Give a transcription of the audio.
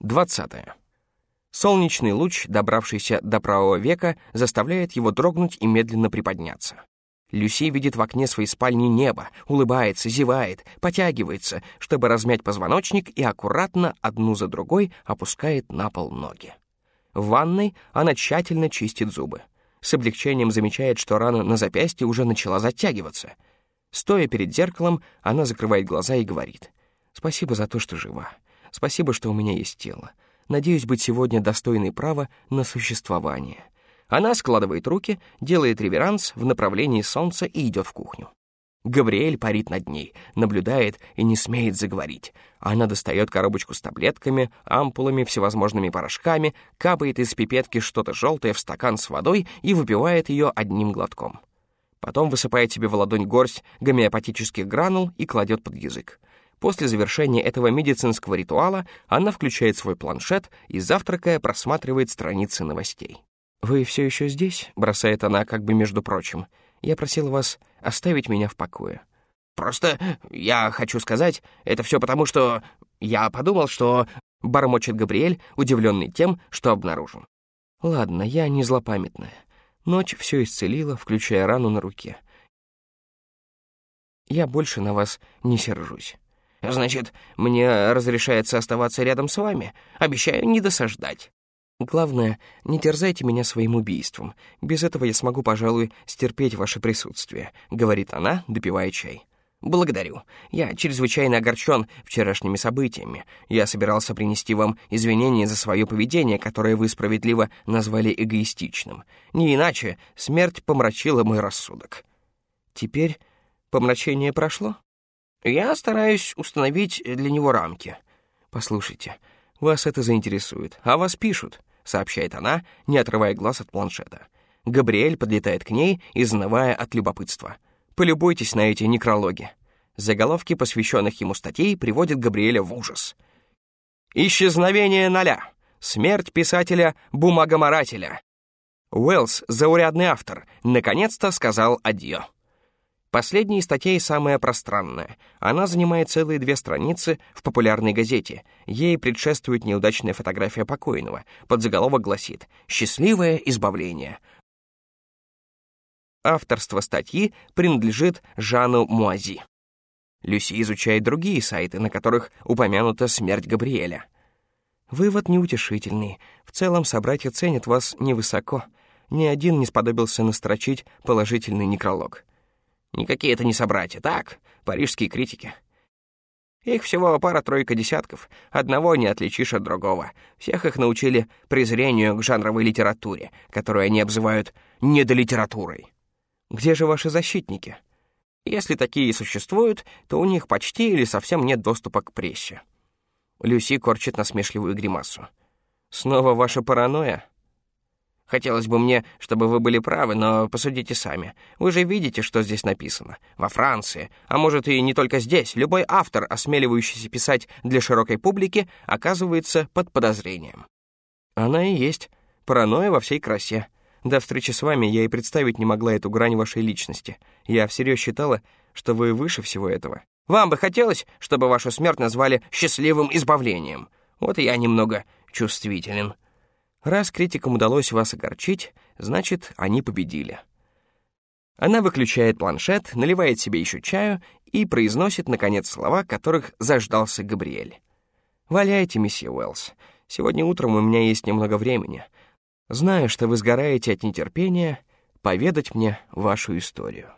20. Солнечный луч, добравшийся до правого века, заставляет его дрогнуть и медленно приподняться. Люси видит в окне своей спальни небо, улыбается, зевает, потягивается, чтобы размять позвоночник и аккуратно одну за другой опускает на пол ноги. В ванной она тщательно чистит зубы. С облегчением замечает, что рана на запястье уже начала затягиваться. Стоя перед зеркалом, она закрывает глаза и говорит «Спасибо за то, что жива. Спасибо, что у меня есть тело. Надеюсь быть сегодня достойной права на существование». Она складывает руки, делает реверанс в направлении солнца и идет в кухню. Габриэль парит над ней, наблюдает и не смеет заговорить. Она достает коробочку с таблетками, ампулами, всевозможными порошками, капает из пипетки что-то желтое в стакан с водой и выпивает ее одним глотком. Потом высыпает себе в ладонь горсть гомеопатических гранул и кладет под язык. После завершения этого медицинского ритуала она включает свой планшет и, завтракая, просматривает страницы новостей. «Вы все еще здесь?» — бросает она, как бы между прочим. «Я просил вас оставить меня в покое». «Просто я хочу сказать, это все потому, что я подумал, что...» — бормочет Габриэль, удивленный тем, что обнаружен. «Ладно, я не злопамятная. Ночь все исцелила, включая рану на руке. Я больше на вас не сержусь». «Значит, мне разрешается оставаться рядом с вами? Обещаю не досаждать». Главное, не терзайте меня своим убийством. Без этого я смогу, пожалуй, стерпеть ваше присутствие», — говорит она, допивая чай. «Благодарю. Я чрезвычайно огорчен вчерашними событиями. Я собирался принести вам извинения за свое поведение, которое вы справедливо назвали эгоистичным. Не иначе смерть помрачила мой рассудок». «Теперь помрачение прошло?» «Я стараюсь установить для него рамки». «Послушайте, вас это заинтересует, а вас пишут. — сообщает она, не отрывая глаз от планшета. Габриэль подлетает к ней, изнывая от любопытства. «Полюбуйтесь на эти некрологи». Заголовки, посвященных ему статей, приводят Габриэля в ужас. «Исчезновение ноля. Смерть писателя-бумагоморателя». Уэллс, заурядный автор, наконец-то сказал адьё. Последняя из статей самая пространная. Она занимает целые две страницы в популярной газете. Ей предшествует неудачная фотография покойного. Подзаголовок гласит «Счастливое избавление». Авторство статьи принадлежит Жану Муази. Люси изучает другие сайты, на которых упомянута смерть Габриэля. Вывод неутешительный. В целом собратья ценят вас невысоко. Ни один не сподобился настрочить положительный некролог. Никакие это не собратья, так, парижские критики. Их всего пара-тройка десятков, одного не отличишь от другого. Всех их научили презрению к жанровой литературе, которую они обзывают недолитературой. Где же ваши защитники? Если такие и существуют, то у них почти или совсем нет доступа к прессе. Люси корчит насмешливую гримасу. Снова ваша паранойя? Хотелось бы мне, чтобы вы были правы, но посудите сами. Вы же видите, что здесь написано. Во Франции, а может и не только здесь, любой автор, осмеливающийся писать для широкой публики, оказывается под подозрением. Она и есть. Паранойя во всей красе. До встречи с вами я и представить не могла эту грань вашей личности. Я всерьез считала, что вы выше всего этого. Вам бы хотелось, чтобы вашу смерть назвали счастливым избавлением. Вот я немного чувствителен. Раз критикам удалось вас огорчить, значит, они победили. Она выключает планшет, наливает себе еще чаю и произносит, наконец, слова, которых заждался Габриэль. «Валяйте, месье Уэллс. Сегодня утром у меня есть немного времени. Знаю, что вы сгораете от нетерпения поведать мне вашу историю».